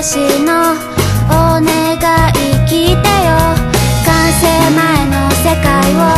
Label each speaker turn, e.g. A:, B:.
A: 私のお願い来てよ。完成前の世界を